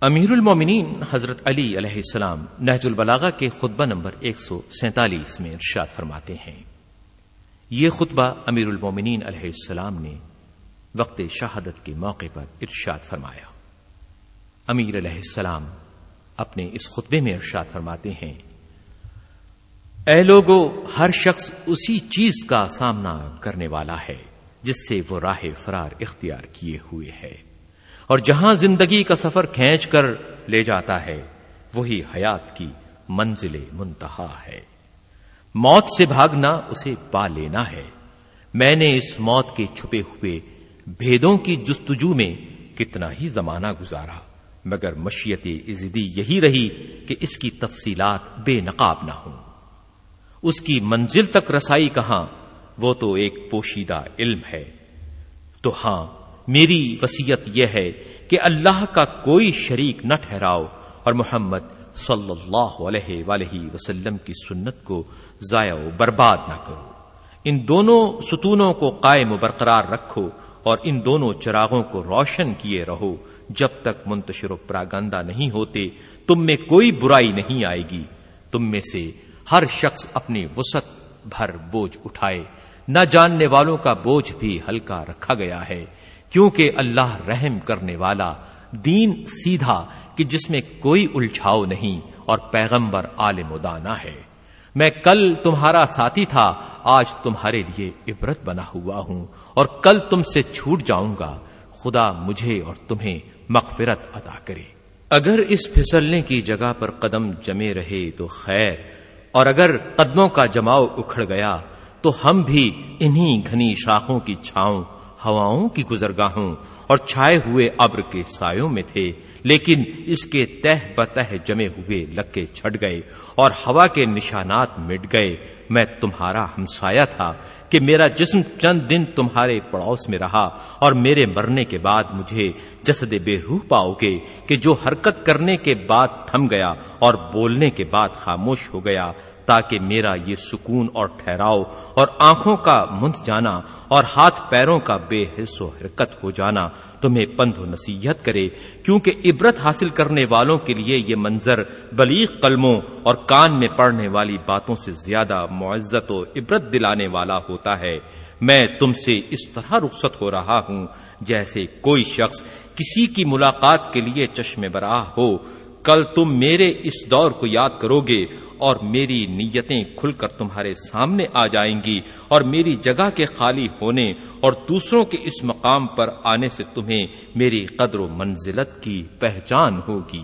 امیر المومنین حضرت علی علیہ السلام نہج البلاغا کے خطبہ نمبر ایک سو سینتالیس میں ارشاد فرماتے ہیں۔ یہ خطبہ امیر المومنین علیہ السلام نے وقت شہادت کے موقع پر ارشاد فرمایا۔ امیر علیہ السلام اپنے اس خطبے میں ارشاد فرماتے ہیں، اے لوگو، ہر شخص اسی چیز کا سامنا کرنے والا ہے، جس سے وہ راہ فرار اختیار کیے ہوئے ہے۔ اور جہاں زندگی کا سفر کھینچ کر لے جاتا ہے، وہی حیات کی منزل منتہا ہے۔ موت سے بھاگنا اسے پا لینا ہے۔ میں نے اس موت کے چھپے ہوئے بھیدوں کی جستجو میں کتنا ہی زمانہ گزارا، مگر مشیت عزدی یہی رہی کہ اس کی تفصیلات بے نقاب نہ ہوں۔ اس کی منزل تک رسائی کہاں، وہ تو ایک پوشیدہ علم ہے۔ تو ہاں میری وسیعت یہ ہے کہ اللہ کا کوئی شریک نہ ٹھہراؤ اور محمد صلی اللہ علیہ وآلہ وسلم کی سنت کو ضائع و برباد نہ کرو۔ ان دونوں ستونوں کو قائم و برقرار رکھو اور ان دونوں چراغوں کو روشن کیے رہو۔ جب تک منتشر و پراگندہ نہیں ہوتے، تم میں کوئی برائی نہیں آئے گی۔ تم میں سے ہر شخص اپنی وسط بھر بوجھ اٹھائے۔ نہ جاننے والوں کا بوجھ بھی ہلکا رکھا گیا ہے۔ کیونکہ اللہ رحم کرنے والا دین سیدھا کہ جس میں کوئی الجھاؤ نہیں اور پیغمبر عالم دانا ہے۔ میں کل تمہارا ساتھی تھا، آج تمہارے لیے عبرت بنا ہوا ہوں اور کل تم سے چھوٹ جاؤں گا۔ خدا مجھے اور تمہیں مغفرت ادا کرے۔ اگر اس پھسلنے کی جگہ پر قدم جمے رہے تو خیر، اور اگر قدموں کا جماؤ اکھڑ گیا تو ہم بھی انہی گھنی شاخوں کی چھاؤں ہواؤں کی گزرگاہوں اور چھائے ہوئے ابر کے سایوں میں تھے، لیکن اس کے تہ بتہ جمے ہوئے لکے چھٹ گئے اور ہوا کے نشانات مٹ گئے۔ میں تمہارا ہمسایا تھا کہ میرا جسم چند دن تمہارے پڑوس میں رہا اور میرے مرنے کے بعد مجھے جسد بے روح پاؤ گے کہ جو حرکت کرنے کے بعد تھم گیا اور بولنے کے بعد خاموش ہو گیا۔ تاکہ میرا یہ سکون اور ٹھہراؤ اور آنکھوں کا مند جانا اور ہاتھ پیروں کا بے حص و حرکت ہو جانا تمہیں پند و نصیحت کرے، کیونکہ عبرت حاصل کرنے والوں کے لیے یہ منظر بلیغ قلموں اور کان میں پڑنے والی باتوں سے زیادہ معزت و عبرت دلانے والا ہوتا ہے۔ میں تم سے اس طرح رخصت ہو رہا ہوں جیسے کوئی شخص کسی کی ملاقات کے لیے چشم براہ ہو۔ کل تم میرے اس دور کو یاد کرو گے اور میری نیتیں کھل کر تمہارے سامنے آ جائیں گی اور میری جگہ کے خالی ہونے اور دوسروں کے اس مقام پر آنے سے تمہیں میری قدر و منزلت کی پہچان ہوگی۔